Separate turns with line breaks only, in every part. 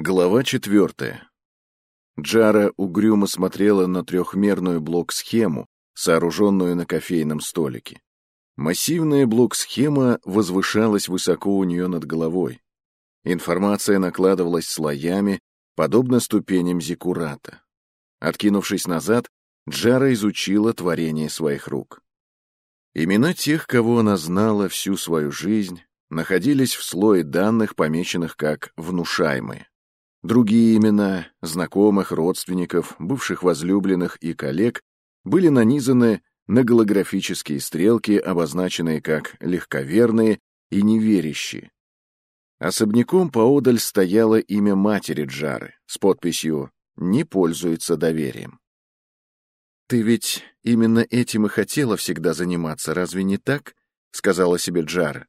Глава четвертая. Джара угрюмо смотрела на трехмерную блок-схему, сооруженную на кофейном столике. Массивная блок-схема возвышалась высоко у нее над головой. Информация накладывалась слоями, подобно ступеням зиккурата. Откинувшись назад, Джара изучила творение своих рук. Имена тех, кого она знала всю свою жизнь, находились в слое данных, помеченных как «внушаемые». Другие имена знакомых, родственников, бывших возлюбленных и коллег были нанизаны на голографические стрелки, обозначенные как легковерные и неверящие. Особняком поодаль стояло имя матери Джары с подписью «Не пользуется доверием». «Ты ведь именно этим и хотела всегда заниматься, разве не так?» — сказала себе Джара.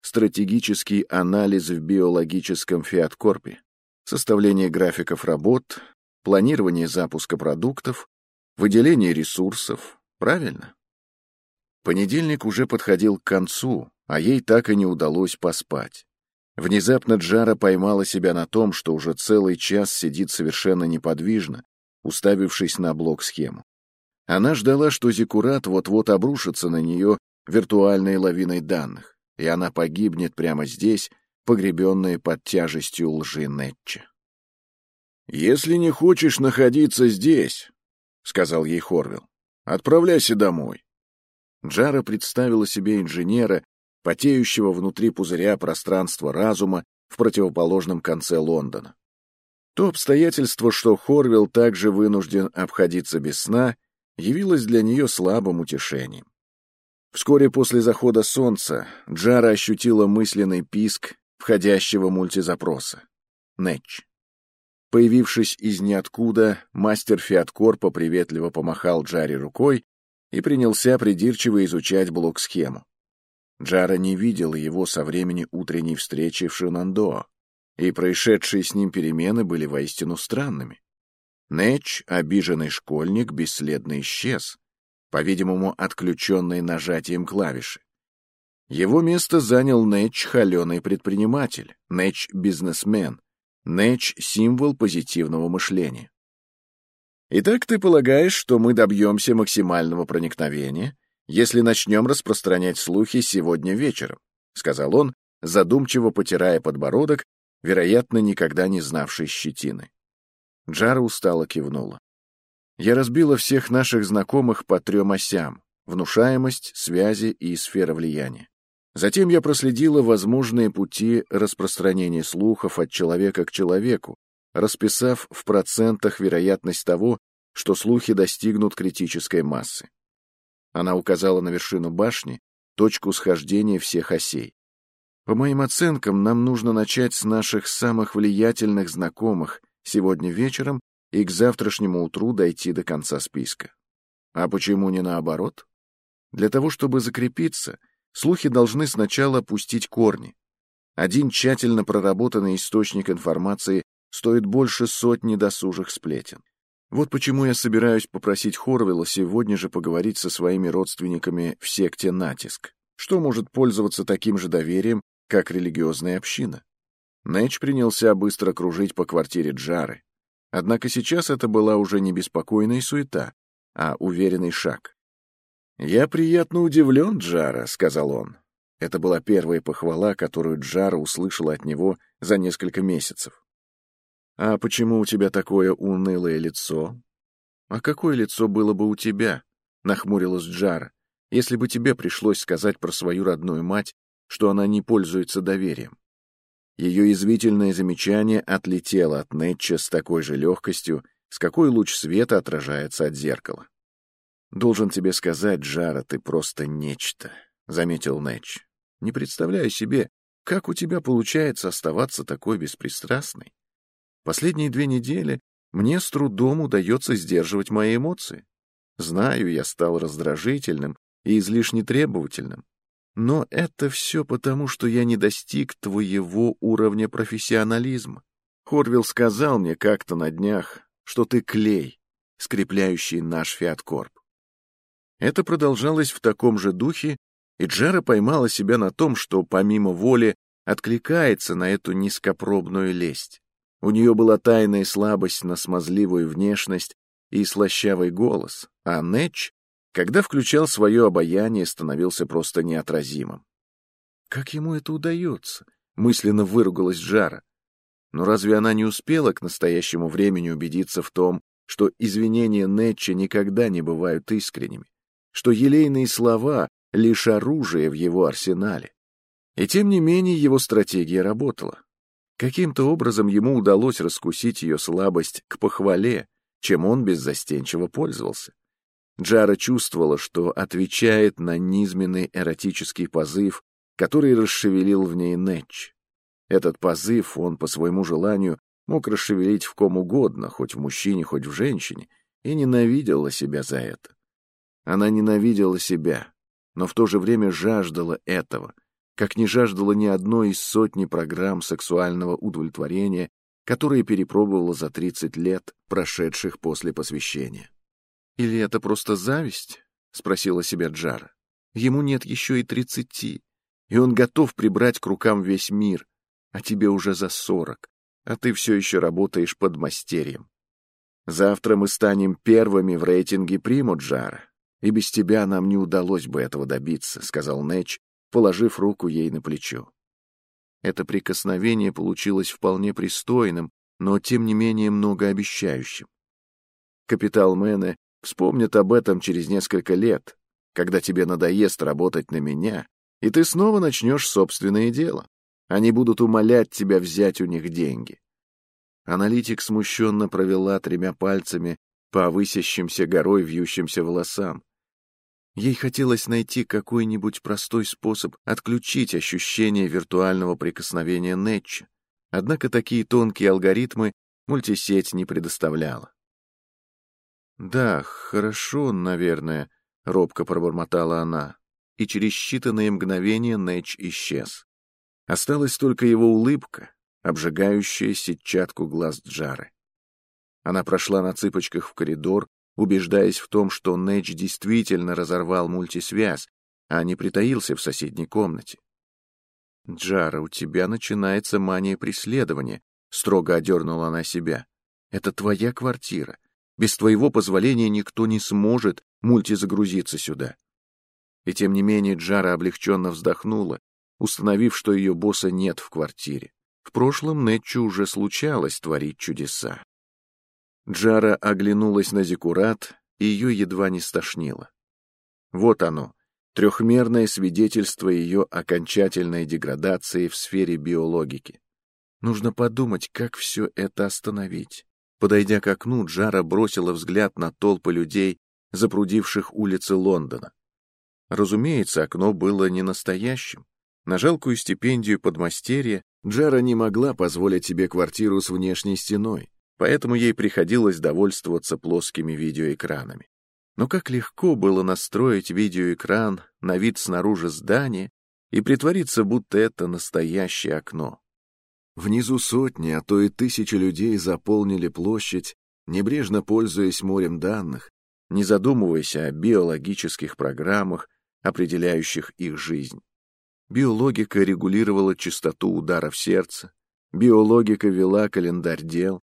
«Стратегический анализ в биологическом фиаткорпе составление графиков работ, планирование запуска продуктов, выделение ресурсов. Правильно? Понедельник уже подходил к концу, а ей так и не удалось поспать. Внезапно Джара поймала себя на том, что уже целый час сидит совершенно неподвижно, уставившись на блок-схему. Она ждала, что Зиккурат вот-вот обрушится на нее виртуальной лавиной данных, и она погибнет прямо здесь, погребенные под тяжестью лжи Нетча. «Если не хочешь находиться здесь», — сказал ей Хорвилл, — «отправляйся домой». Джара представила себе инженера, потеющего внутри пузыря пространства разума в противоположном конце Лондона. То обстоятельство, что Хорвилл также вынужден обходиться без сна, явилось для нее слабым утешением. Вскоре после захода солнца Джара ощутила мысленный писк входящего мультизапроса. Нэтч. Появившись из ниоткуда, мастер Фиаткорпа приветливо помахал Джаре рукой и принялся придирчиво изучать блок-схему. Джара не видела его со времени утренней встречи в Шинандоа, и происшедшие с ним перемены были воистину странными. Нэтч, обиженный школьник, бесследно исчез, по-видимому, отключенный нажатием клавиши. Его место занял Нэтч холеный предприниматель, Нэтч бизнесмен, Нэтч символ позитивного мышления. Итак, ты полагаешь, что мы добьемся максимального проникновения, если начнем распространять слухи сегодня вечером, сказал он, задумчиво потирая подбородок, вероятно, никогда не знавший щетины. Джара устало кивнула. Я разбила всех наших знакомых по трем осям — внушаемость, связи и сфера влияния. Затем я проследила возможные пути распространения слухов от человека к человеку, расписав в процентах вероятность того, что слухи достигнут критической массы. Она указала на вершину башни, точку схождения всех осей. По моим оценкам, нам нужно начать с наших самых влиятельных знакомых сегодня вечером и к завтрашнему утру дойти до конца списка. А почему не наоборот? Для того, чтобы закрепиться — Слухи должны сначала пустить корни. Один тщательно проработанный источник информации стоит больше сотни досужих сплетен. Вот почему я собираюсь попросить Хорвелла сегодня же поговорить со своими родственниками в секте «Натиск», что может пользоваться таким же доверием, как религиозная община. Нэч принялся быстро кружить по квартире Джары. Однако сейчас это была уже не беспокойная суета, а уверенный шаг. «Я приятно удивлен, Джара», — сказал он. Это была первая похвала, которую Джара услышала от него за несколько месяцев. «А почему у тебя такое унылое лицо?» «А какое лицо было бы у тебя?» — нахмурилась Джара. «Если бы тебе пришлось сказать про свою родную мать, что она не пользуется доверием». Ее язвительное замечание отлетело от Нетча с такой же легкостью, с какой луч света отражается от зеркала. «Должен тебе сказать, Джара, ты просто нечто», — заметил Нэтч. «Не представляю себе, как у тебя получается оставаться такой беспристрастной. Последние две недели мне с трудом удается сдерживать мои эмоции. Знаю, я стал раздражительным и излишне требовательным. Но это все потому, что я не достиг твоего уровня профессионализма. Хорвилл сказал мне как-то на днях, что ты клей, скрепляющий наш фиаткорп. Это продолжалось в таком же духе, и Джара поймала себя на том, что помимо воли откликается на эту низкопробную лесть. У нее была тайная слабость на смазливую внешность и слащавый голос, а Нэтч, когда включал свое обаяние, становился просто неотразимым. Как ему это удается? Мысленно выругалась Джара. Но разве она не успела к настоящему времени убедиться в том, что извинения Нетча никогда не бывают искренними, что елейные слова — лишь оружие в его арсенале? И тем не менее его стратегия работала. Каким-то образом ему удалось раскусить ее слабость к похвале, чем он беззастенчиво пользовался. Джара чувствовала, что отвечает на низменный эротический позыв, который расшевелил в ней Нэтч. Этот позыв он по своему желанию мог расшевелить в ком угодно, хоть в мужчине, хоть в женщине, и ненавидела себя за это. Она ненавидела себя, но в то же время жаждала этого, как не жаждала ни одной из сотни программ сексуального удовлетворения, которые перепробовала за 30 лет, прошедших после посвящения. «Или это просто зависть?» — спросила себя Джара. «Ему нет еще и тридцати, и он готов прибрать к рукам весь мир, а тебе уже за сорок, а ты все еще работаешь под мастерьем. Завтра мы станем первыми в рейтинге Примуджара, и без тебя нам не удалось бы этого добиться», — сказал Нэч, положив руку ей на плечо. Это прикосновение получилось вполне пристойным, но тем не менее многообещающим. Капиталмены вспомнят об этом через несколько лет, когда тебе надоест работать на меня, и ты снова начнешь собственное дело. Они будут умолять тебя взять у них деньги. Аналитик смущенно провела тремя пальцами по высящимся горой вьющимся волосам. Ей хотелось найти какой-нибудь простой способ отключить ощущение виртуального прикосновения Нетча, однако такие тонкие алгоритмы мультисеть не предоставляла. «Да, хорошо, наверное», — робко пробормотала она, и через считанные мгновения Нэтч исчез. Осталась только его улыбка, обжигающая сетчатку глаз Джары. Она прошла на цыпочках в коридор, убеждаясь в том, что Нэч действительно разорвал мультисвязь, а не притаился в соседней комнате. «Джара, у тебя начинается мания преследования», — строго одернула она себя. «Это твоя квартира. Без твоего позволения никто не сможет мультизагрузиться сюда». И тем не менее Джара облегченно вздохнула, установив, что ее босса нет в квартире. В прошлом Нетчу уже случалось творить чудеса. Джара оглянулась на Зикурат, и ее едва не стошнило. Вот оно, трехмерное свидетельство ее окончательной деградации в сфере биологики. Нужно подумать, как все это остановить. Подойдя к окну, Джара бросила взгляд на толпы людей, запрудивших улицы Лондона. Разумеется, окно было не настоящим. На жалкую стипендию подмастерья Джара не могла позволить себе квартиру с внешней стеной, поэтому ей приходилось довольствоваться плоскими видеоэкранами. Но как легко было настроить видеоэкран на вид снаружи здания и притвориться, будто это настоящее окно. Внизу сотни, а то и тысячи людей заполнили площадь, небрежно пользуясь морем данных, не задумываясь о биологических программах, определяющих их жизнь. Биологика регулировала частоту ударов сердца, биологика вела календарь дел,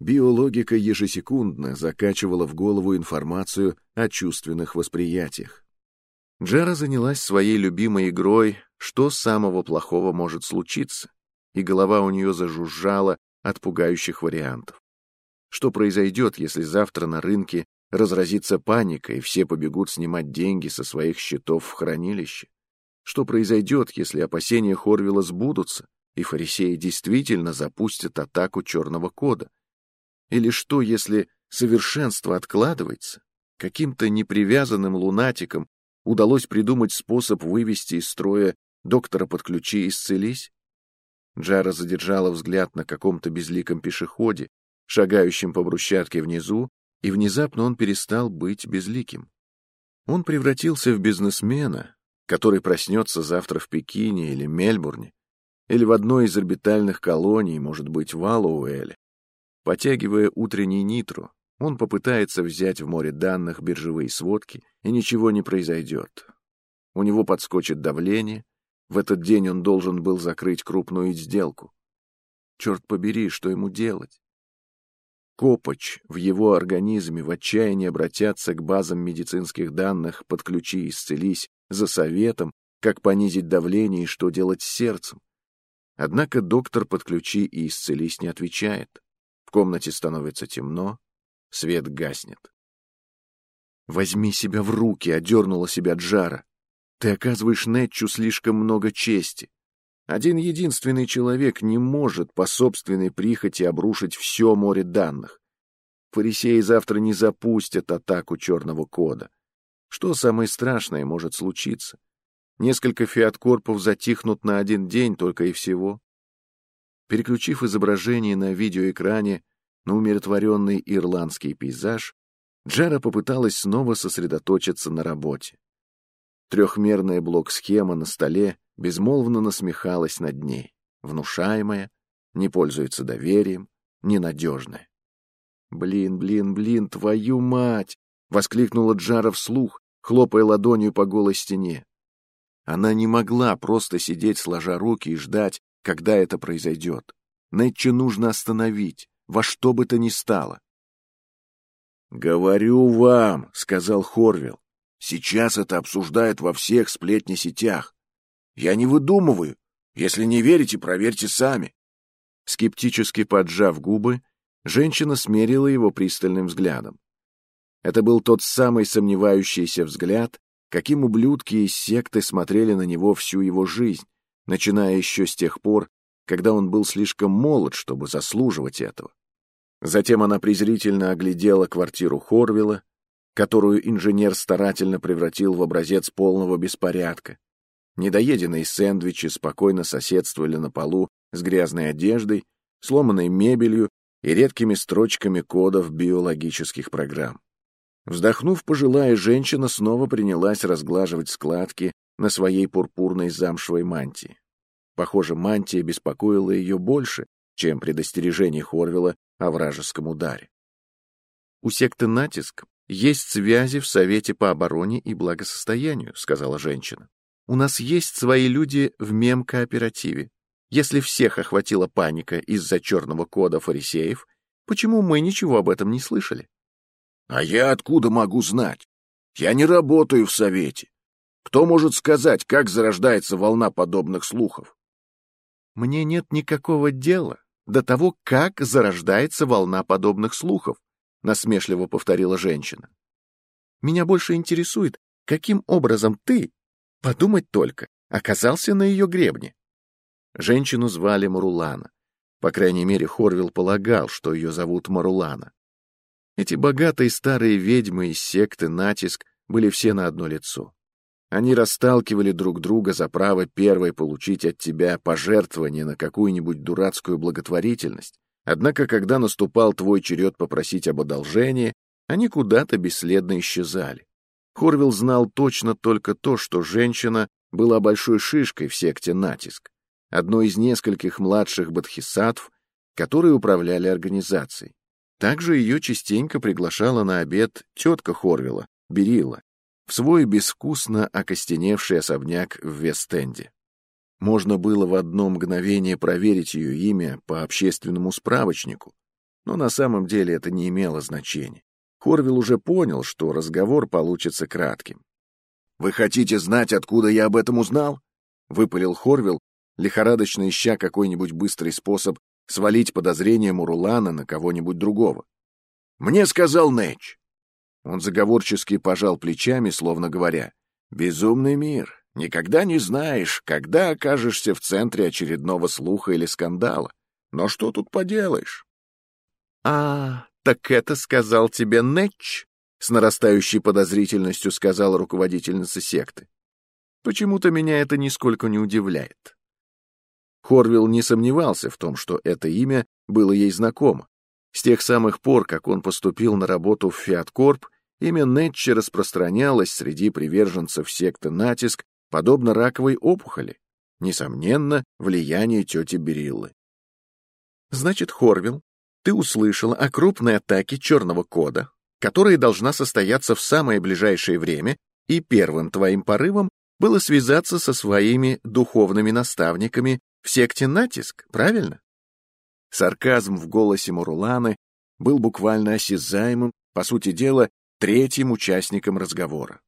биологика ежесекундно закачивала в голову информацию о чувственных восприятиях. Джара занялась своей любимой игрой «Что самого плохого может случиться?» и голова у нее зажужжала от пугающих вариантов. Что произойдет, если завтра на рынке разразится паника, и все побегут снимать деньги со своих счетов в хранилище? Что произойдет, если опасения Хорвилла сбудутся, и фарисеи действительно запустят атаку черного кода? Или что, если совершенство откладывается? Каким-то непривязанным лунатикам удалось придумать способ вывести из строя доктора подключи исцелись? Джара задержала взгляд на каком-то безликом пешеходе, шагающем по брусчатке внизу, и внезапно он перестал быть безликим. Он превратился в бизнесмена, который проснется завтра в Пекине или Мельбурне, или в одной из орбитальных колоний, может быть, в Аллоуэле. Потягивая утренний нитро, он попытается взять в море данных биржевые сводки, и ничего не произойдет. У него подскочит давление, в этот день он должен был закрыть крупную сделку. Черт побери, что ему делать? Копоч в его организме в отчаянии обратятся к базам медицинских данных «Подключи, исцелись» за советом, как понизить давление и что делать с сердцем. Однако доктор «Подключи и исцелись» не отвечает. В комнате становится темно, свет гаснет. «Возьми себя в руки», — одернула себя Джара. «Ты оказываешь Нетчу слишком много чести. Один единственный человек не может по собственной прихоти обрушить все море данных. Фарисеи завтра не запустят атаку черного кода. Что самое страшное может случиться? Несколько фиаткорпов затихнут на один день только и всего. Переключив изображение на видеоэкране на умиротворенный ирландский пейзаж, Джара попыталась снова сосредоточиться на работе. Трехмерная блок-схема на столе безмолвно насмехалась над ней, внушаемая, не пользуется доверием, ненадежная. «Блин, блин, блин, твою мать!» — воскликнула Джара вслух, хлопая ладонью по голой стене. Она не могла просто сидеть сложа руки и ждать, когда это произойдет. Нэтча нужно остановить, во что бы то ни стало. «Говорю вам», — сказал Хорвилл, — «сейчас это обсуждают во всех сплетни-сетях. Я не выдумываю. Если не верите, проверьте сами. Скептически поджав губы, женщина смерила его пристальным взглядом. Это был тот самый сомневающийся взгляд, каким ублюдки из секты смотрели на него всю его жизнь, начиная еще с тех пор, когда он был слишком молод, чтобы заслуживать этого. Затем она презрительно оглядела квартиру Хорвилла, которую инженер старательно превратил в образец полного беспорядка, Недоеденные сэндвичи спокойно соседствовали на полу с грязной одеждой, сломанной мебелью и редкими строчками кодов биологических программ. Вздохнув, пожилая женщина снова принялась разглаживать складки на своей пурпурной замшевой мантии. Похоже, мантия беспокоила ее больше, чем предостережение Хорвела о вражеском ударе. «У секты «Натиск» есть связи в Совете по обороне и благосостоянию», — сказала женщина. У нас есть свои люди в мем-кооперативе. Если всех охватила паника из-за черного кода фарисеев, почему мы ничего об этом не слышали? А я откуда могу знать? Я не работаю в совете. Кто может сказать, как зарождается волна подобных слухов? Мне нет никакого дела до того, как зарождается волна подобных слухов, насмешливо повторила женщина. Меня больше интересует, каким образом ты Подумать только, оказался на ее гребне. Женщину звали Марулана. По крайней мере, Хорвилл полагал, что ее зовут Марулана. Эти богатые старые ведьмы из секты «Натиск» были все на одно лицо. Они расталкивали друг друга за право первой получить от тебя пожертвование на какую-нибудь дурацкую благотворительность. Однако, когда наступал твой черед попросить об одолжении, они куда-то бесследно исчезали. Хорвилл знал точно только то, что женщина была большой шишкой в секте «Натиск», одной из нескольких младших бодхисаттв, которые управляли организацией. Также ее частенько приглашала на обед тетка Хорвилла, Берила, в свой безвкусно окостеневший особняк в Вестенде. Можно было в одно мгновение проверить ее имя по общественному справочнику, но на самом деле это не имело значения. Хорвилл уже понял, что разговор получится кратким. «Вы хотите знать, откуда я об этом узнал?» — выпалил Хорвилл, лихорадочно ища какой-нибудь быстрый способ свалить подозрение Мурулана на кого-нибудь другого. «Мне сказал Нэч». Он заговорчески пожал плечами, словно говоря, «Безумный мир. Никогда не знаешь, когда окажешься в центре очередного слуха или скандала. Но что тут поделаешь?» «А, «Так это сказал тебе Нэтч?» — с нарастающей подозрительностью сказала руководительница секты. «Почему-то меня это нисколько не удивляет». Хорвилл не сомневался в том, что это имя было ей знакомо. С тех самых пор, как он поступил на работу в Фиаткорп, имя Нэтча распространялось среди приверженцев секты «Натиск», подобно раковой опухоли. Несомненно, влияние тети Бериллы. Значит, Хорвилл ты услышала о крупной атаке черного кода, которая должна состояться в самое ближайшее время, и первым твоим порывом было связаться со своими духовными наставниками в секте «Натиск», правильно? Сарказм в голосе Муруланы был буквально осязаемым, по сути дела, третьим участником разговора.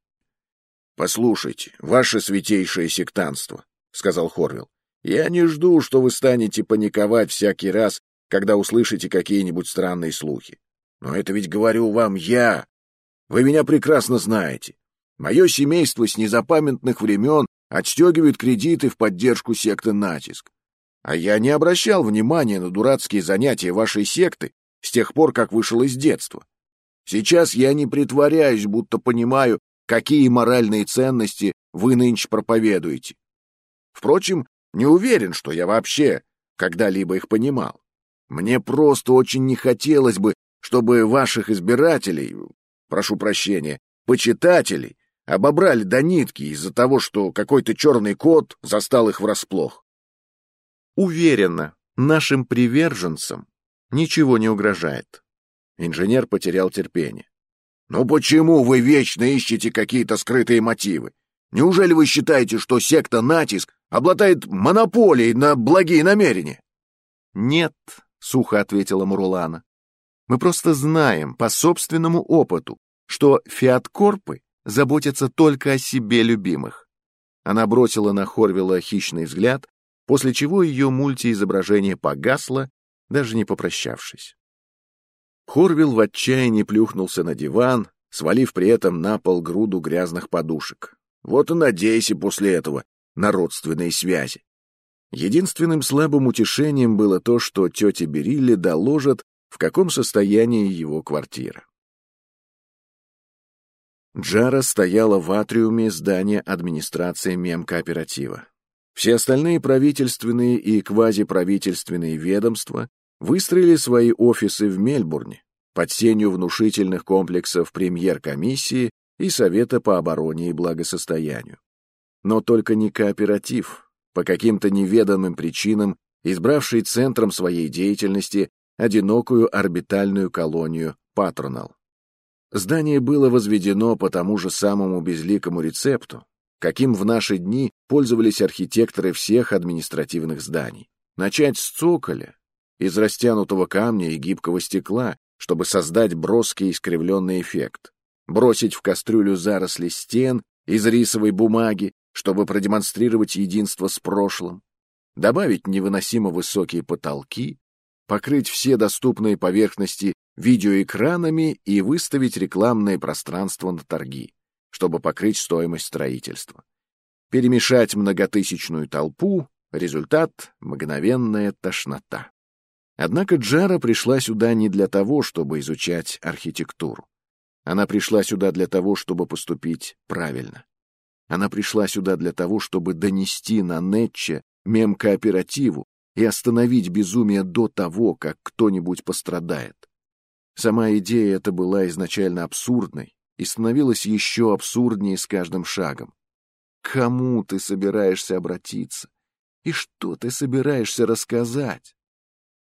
«Послушайте, ваше святейшее сектанство», — сказал Хорвилл, — «я не жду, что вы станете паниковать всякий раз, когда услышите какие-нибудь странные слухи. Но это ведь говорю вам я. Вы меня прекрасно знаете. Мое семейство с незапамятных времен отстегивает кредиты в поддержку секты «Натиск». А я не обращал внимания на дурацкие занятия вашей секты с тех пор, как вышел из детства. Сейчас я не притворяюсь, будто понимаю, какие моральные ценности вы нынче проповедуете. Впрочем, не уверен, что я вообще когда-либо их понимал. Мне просто очень не хотелось бы, чтобы ваших избирателей, прошу прощения, почитателей, обобрали до нитки из-за того, что какой-то черный кот застал их врасплох.
Уверенно, нашим приверженцам ничего не угрожает. Инженер потерял терпение.
«Но почему вы вечно ищете какие-то скрытые мотивы? Неужели вы считаете, что секта «Натиск» обладает монополией на благие намерения?»
«Нет», — сухо ответила Мурулана. «Мы просто знаем по собственному опыту, что фиаткорпы заботятся только о себе любимых». Она бросила на Хорвилла хищный взгляд, после чего ее мультиизображение погасло, даже не попрощавшись. Хорвилл в отчаянии плюхнулся на диван, свалив при этом на пол груду грязных подушек. Вот и надейся после этого на родственные связи. Единственным слабым утешением было то, что тетя Берилли доложат, в каком состоянии его квартира. Джара стояла в атриуме здания администрации мемкооператива. Все остальные правительственные и квазиправительственные ведомства выстроили свои офисы в Мельбурне под сенью внушительных комплексов премьер-комиссии и Совета по обороне и благосостоянию. Но только не кооператив, по каким-то неведомым причинам избравший центром своей деятельности одинокую орбитальную колонию Патронал. Здание было возведено по тому же самому безликому рецепту, каким в наши дни пользовались архитекторы всех административных зданий. Начать с цоколя, из растянутого камня и гибкого стекла, чтобы создать броский искривленный эффект. Бросить в кастрюлю заросли стен из рисовой бумаги, чтобы продемонстрировать единство с прошлым. Добавить невыносимо высокие потолки, покрыть все доступные поверхности видеоэкранами и выставить рекламное пространство на торги чтобы покрыть стоимость строительства. Перемешать многотысячную толпу — результат — мгновенная тошнота. Однако Джара пришла сюда не для того, чтобы изучать архитектуру. Она пришла сюда для того, чтобы поступить правильно. Она пришла сюда для того, чтобы донести на Нетче мемкооперативу и остановить безумие до того, как кто-нибудь пострадает. Сама идея эта была изначально абсурдной, и становилось еще абсурднее с каждым шагом. К кому ты собираешься обратиться? И что ты собираешься рассказать?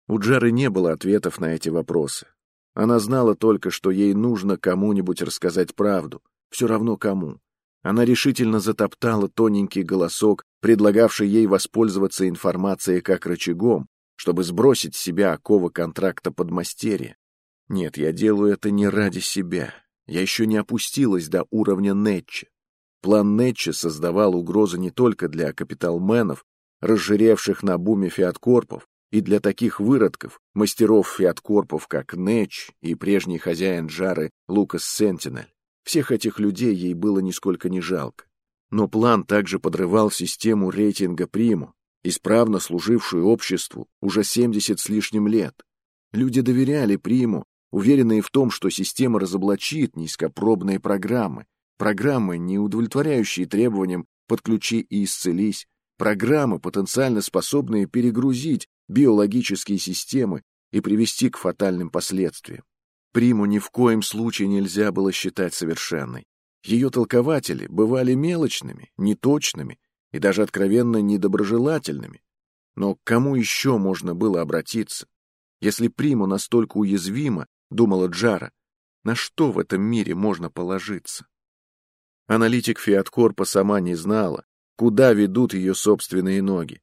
У Джары не было ответов на эти вопросы. Она знала только, что ей нужно кому-нибудь рассказать правду, все равно кому. Она решительно затоптала тоненький голосок, предлагавший ей воспользоваться информацией как рычагом, чтобы сбросить с себя оковы контракта подмастерья. Нет, я делаю это не ради себя. Я еще не опустилась до уровня Нетча. План Нетча создавал угрозы не только для капиталменов, разжиревших на буме фиаткорпов, и для таких выродков, мастеров фиаткорпов, как Нетч и прежний хозяин Джары Лукас Сентинель. Всех этих людей ей было нисколько не жалко. Но план также подрывал систему рейтинга Приму, исправно служившую обществу уже 70 с лишним лет. Люди доверяли Приму уверенные в том, что система разоблачит низкопробные программы, программы, не удовлетворяющие требованиям «подключи и исцелись», программы, потенциально способные перегрузить биологические системы и привести к фатальным последствиям. Приму ни в коем случае нельзя было считать совершенной. Ее толкователи бывали мелочными, неточными и даже откровенно недоброжелательными. Но к кому еще можно было обратиться? Если Приму настолько уязвима, — думала Джара. На что в этом мире можно положиться? Аналитик Фиаткорпа сама не знала, куда ведут ее собственные ноги.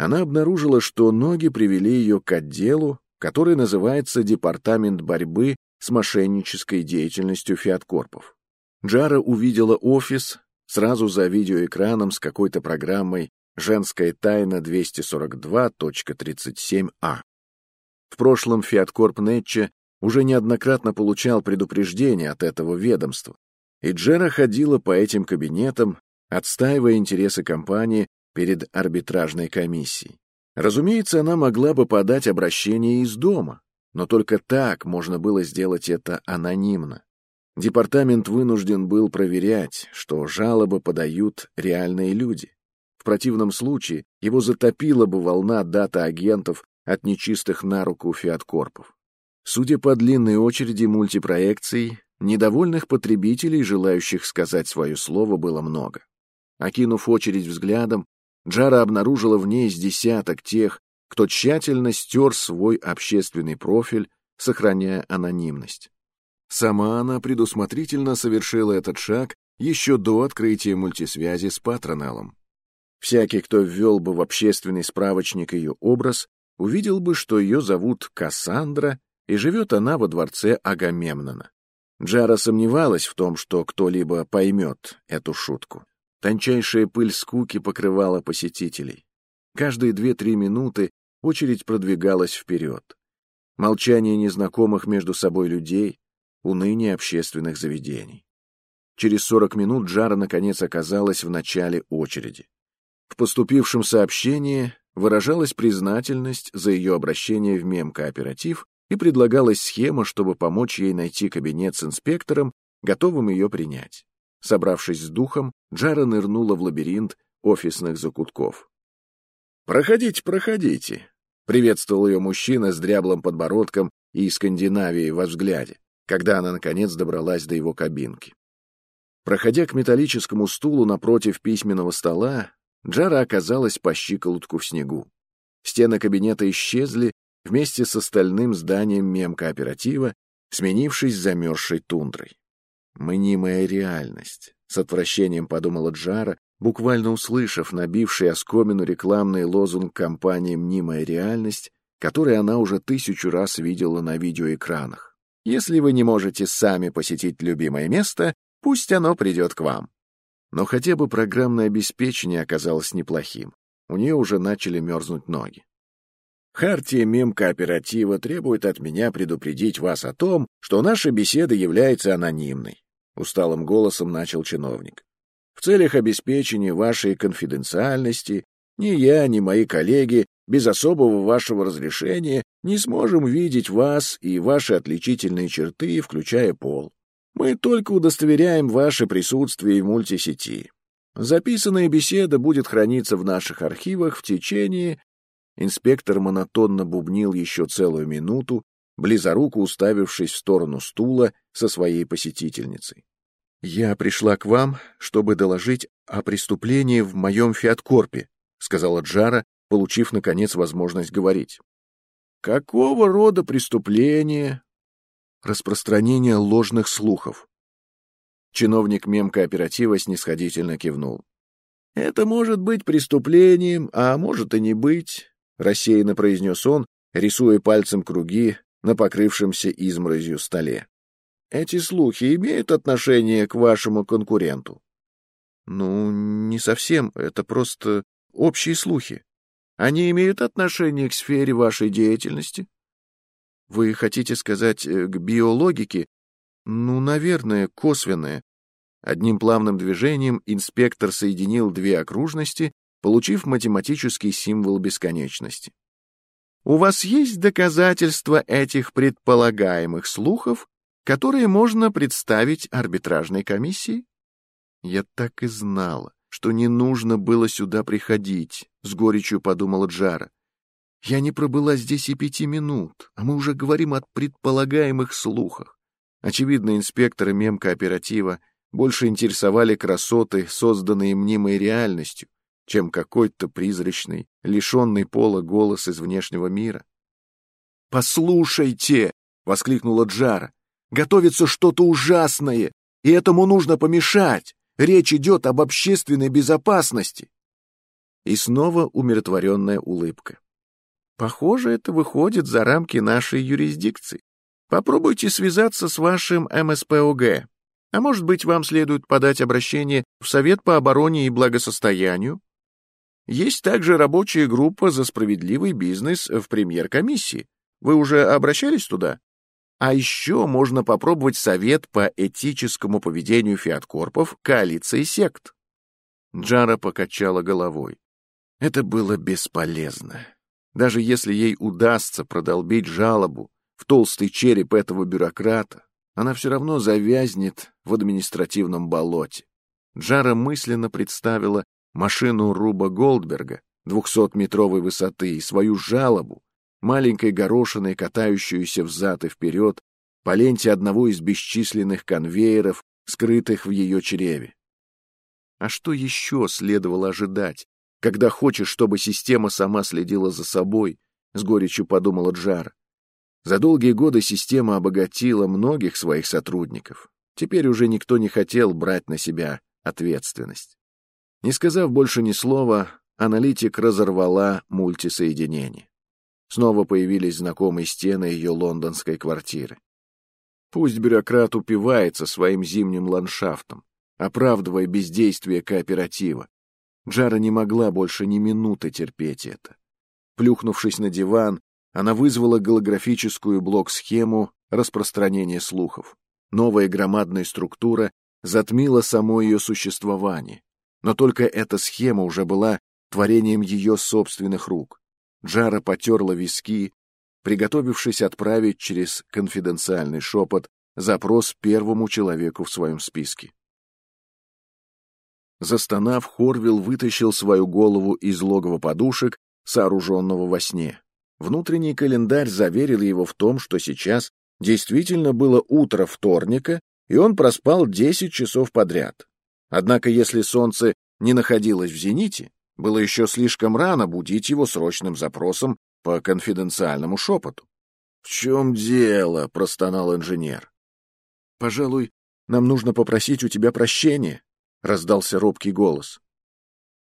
Она обнаружила, что ноги привели ее к отделу, который называется Департамент борьбы с мошеннической деятельностью фиаткорпов. Джара увидела офис сразу за видеоэкраном с какой-то программой «Женская тайна 242.37а». В прошлом Фиаткорп Нетче уже неоднократно получал предупреждения от этого ведомства, и Джера ходила по этим кабинетам, отстаивая интересы компании перед арбитражной комиссией. Разумеется, она могла бы подать обращение из дома, но только так можно было сделать это анонимно. Департамент вынужден был проверять, что жалобы подают реальные люди. В противном случае его затопила бы волна дата агентов от нечистых на руку фиаткорпов. Судя по длинной очереди мультипроекций, недовольных потребителей, желающих сказать свое слово, было много. Окинув очередь взглядом, Джара обнаружила в ней с десяток тех, кто тщательно стер свой общественный профиль, сохраняя анонимность. Сама она предусмотрительно совершила этот шаг еще до открытия мультисвязи с патронеллом. Всякий, кто ввел бы в общественный справочник ее образ, увидел бы, что ее зовут Кассандра, и живет она во дворце Агамемнона. Джара сомневалась в том, что кто-либо поймет эту шутку. Тончайшая пыль скуки покрывала посетителей. Каждые две-три минуты очередь продвигалась вперед. Молчание незнакомых между собой людей, уныние общественных заведений. Через сорок минут Джара наконец оказалась в начале очереди. В поступившем сообщении выражалась признательность за ее обращение в мемкооператив и предлагалась схема, чтобы помочь ей найти кабинет с инспектором, готовым ее принять. Собравшись с духом, Джара нырнула в лабиринт офисных закутков. «Проходите, проходите», — приветствовал ее мужчина с дряблым подбородком и Скандинавией во взгляде, когда она, наконец, добралась до его кабинки. Проходя к металлическому стулу напротив письменного стола, Джара оказалась по щиколотку в снегу. Стены кабинета исчезли вместе с остальным зданием мемкооператива, сменившись замерзшей тундрой. Мнимая реальность, с отвращением подумала Джара, буквально услышав набивший оскомину рекламный лозунг компании «Мнимая реальность», который она уже тысячу раз видела на видеоэкранах. Если вы не можете сами посетить любимое место, пусть оно придет к вам. Но хотя бы программное обеспечение оказалось неплохим. У нее уже начали мерзнуть ноги. Хартия мемкооператива требует от меня предупредить вас о том, что наша беседа является анонимной. Усталым голосом начал чиновник. В целях обеспечения вашей конфиденциальности ни я, ни мои коллеги без особого вашего разрешения не сможем видеть вас и ваши отличительные черты, включая пол. Мы только удостоверяем ваше присутствие в мультисети. Записанная беседа будет храниться в наших архивах в течение... Инспектор монотонно бубнил еще целую минуту, близоруко уставившись в сторону стула со своей посетительницей. «Я пришла к вам, чтобы доложить о преступлении в моем фиаткорпе», сказала Джара, получив, наконец, возможность говорить. «Какого рода преступление?» распространение ложных слухов. Чиновник мемкооператива снисходительно кивнул. «Это может быть преступлением, а может и не быть», — рассеянно произнес он, рисуя пальцем круги на покрывшемся изморозью столе. «Эти слухи имеют отношение к вашему конкуренту?» «Ну, не совсем, это просто общие слухи. Они имеют отношение к сфере вашей деятельности?» Вы хотите сказать э, к биологике? Ну, наверное, косвенное. Одним плавным движением инспектор соединил две окружности, получив математический символ бесконечности. У вас есть доказательства этих предполагаемых слухов, которые можно представить арбитражной комиссии? Я так и знала, что не нужно было сюда приходить, с горечью подумала Джара. Я не пробыла здесь и пяти минут, а мы уже говорим о предполагаемых слухах. Очевидно, инспекторы мемкооператива больше интересовали красоты, созданные мнимой реальностью, чем какой-то призрачный, лишенный пола голос из внешнего мира. «Послушайте!» — воскликнула Джара. «Готовится что-то ужасное, и этому нужно помешать. Речь идет об общественной безопасности». И снова умиротворенная улыбка. Похоже, это выходит за рамки нашей юрисдикции. Попробуйте связаться с вашим МСПОГ. А может быть, вам следует подать обращение в Совет по обороне и благосостоянию? Есть также рабочая группа за справедливый бизнес в премьер-комиссии. Вы уже обращались туда? А еще можно попробовать совет по этическому поведению фиаткорпов коалиции сект. Джара покачала головой. Это было бесполезно. Даже если ей удастся продолбить жалобу в толстый череп этого бюрократа, она все равно завязнет в административном болоте. Джара мысленно представила машину Руба Голдберга двухсотметровой высоты и свою жалобу, маленькой горошиной, катающуюся взад и вперед по ленте одного из бесчисленных конвейеров, скрытых в ее чреве. А что еще следовало ожидать, когда хочешь, чтобы система сама следила за собой, с горечью подумала Джара. За долгие годы система обогатила многих своих сотрудников. Теперь уже никто не хотел брать на себя ответственность. Не сказав больше ни слова, аналитик разорвала мультисоединение. Снова появились знакомые стены ее лондонской квартиры. Пусть бюрократ упивается своим зимним ландшафтом, оправдывая бездействие кооператива. Джара не могла больше ни минуты терпеть это. Плюхнувшись на диван, она вызвала голографическую блок-схему распространения слухов. Новая громадная структура затмила само ее существование. Но только эта схема уже была творением ее собственных рук. Джара потерла виски, приготовившись отправить через конфиденциальный шепот запрос первому человеку в своем списке. Застонав, Хорвилл вытащил свою голову из логова подушек, сооруженного во сне. Внутренний календарь заверил его в том, что сейчас действительно было утро вторника, и он проспал 10 часов подряд. Однако если солнце не находилось в зените, было еще слишком рано будить его срочным запросом по конфиденциальному шепоту. — В чем дело? — простонал инженер. — Пожалуй, нам нужно попросить у тебя прощения, — раздался робкий голос.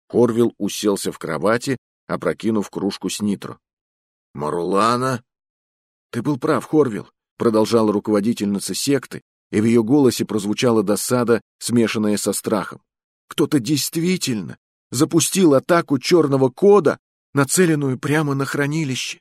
Хорвилл уселся в кровати, опрокинув кружку с нитро. — Марулана? — Ты был прав, Хорвилл, — продолжала руководительница секты, и в ее голосе прозвучала досада, смешанная со страхом. Кто-то действительно запустил атаку черного кода, нацеленную прямо на хранилище.